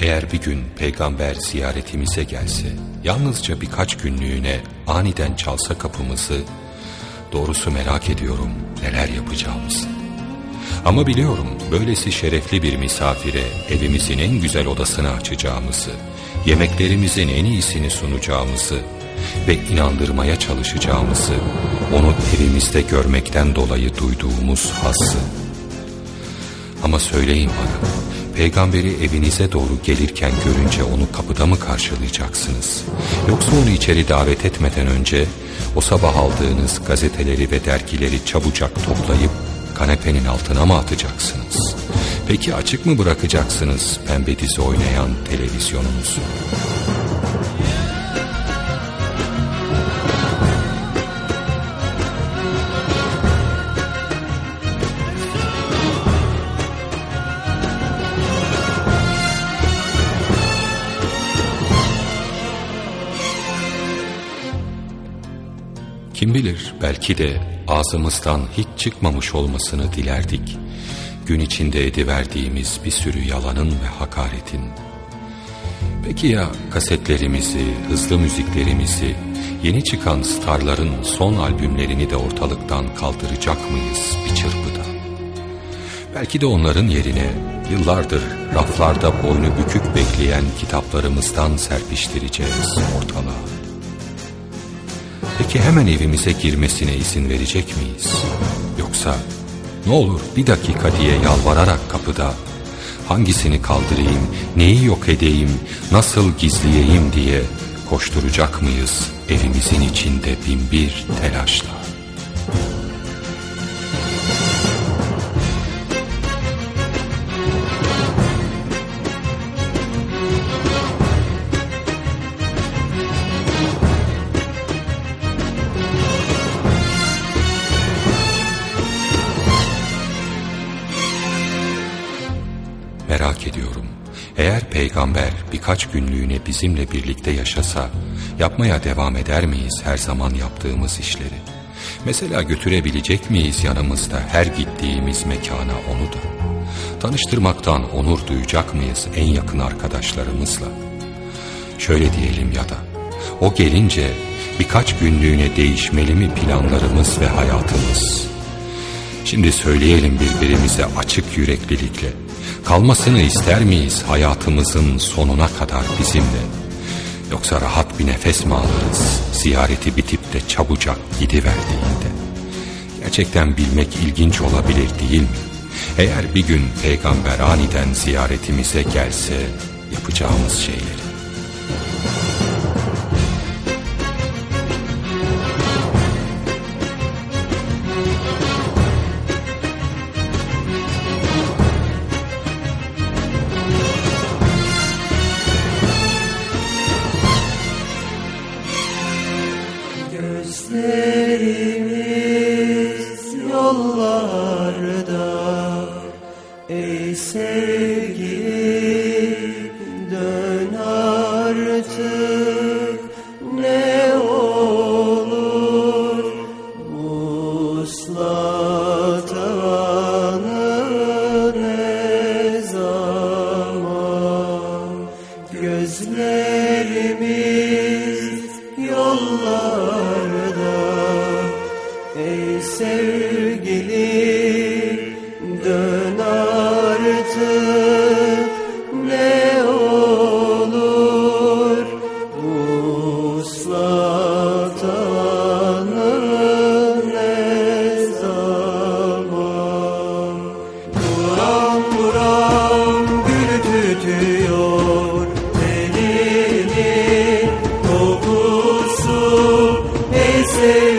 Eğer bir gün peygamber ziyaretimize gelse, yalnızca birkaç günlüğüne aniden çalsa kapımızı, doğrusu merak ediyorum neler yapacağımızı. Ama biliyorum böylesi şerefli bir misafire evimizin en güzel odasını açacağımızı, yemeklerimizin en iyisini sunacağımızı ve inandırmaya çalışacağımızı, onu evimizde görmekten dolayı duyduğumuz hazzı. Ama söyleyin bana, peygamberi evinize doğru gelirken görünce onu kapıda mı karşılayacaksınız? Yoksa onu içeri davet etmeden önce o sabah aldığınız gazeteleri ve dergileri çabucak toplayıp kanepenin altına mı atacaksınız? Peki açık mı bırakacaksınız pembe dizi oynayan televizyonunuzu? Kim bilir belki de ağzımızdan hiç çıkmamış olmasını dilerdik. Gün içinde ediverdiğimiz bir sürü yalanın ve hakaretin. Peki ya kasetlerimizi, hızlı müziklerimizi, yeni çıkan starların son albümlerini de ortalıktan kaldıracak mıyız bir çırpıda? Belki de onların yerine yıllardır raflarda boynu bükük bekleyen kitaplarımızdan serpiştireceğiz ortalığa. Peki hemen evimize girmesine izin verecek miyiz? Yoksa ne olur bir dakika diye yalvararak kapıda hangisini kaldırayım, neyi yok edeyim, nasıl gizleyeyim diye koşturacak mıyız evimizin içinde binbir telaşla? Merak ediyorum. Eğer peygamber birkaç günlüğüne bizimle birlikte yaşasa, yapmaya devam eder miyiz her zaman yaptığımız işleri? Mesela götürebilecek miyiz yanımızda her gittiğimiz mekana onu da? Tanıştırmaktan onur duyacak mıyız en yakın arkadaşlarımızla? Şöyle diyelim ya da, o gelince birkaç günlüğüne değişmeli mi planlarımız ve hayatımız? Şimdi söyleyelim birbirimize açık yüreklilikle, Kalmasını ister miyiz hayatımızın sonuna kadar bizimle? Yoksa rahat bir nefes mi alırız ziyareti bitip de çabucak gidiverdiğinde? Gerçekten bilmek ilginç olabilir değil mi? Eğer bir gün peygamber aniden ziyaretimize gelse yapacağımız şeyleri. Gözlerimiz yollarda ey sevgili gölgeli dön ne olur vuslatanın ne zaman. Buram buram gül tutuyor elini kokusu esir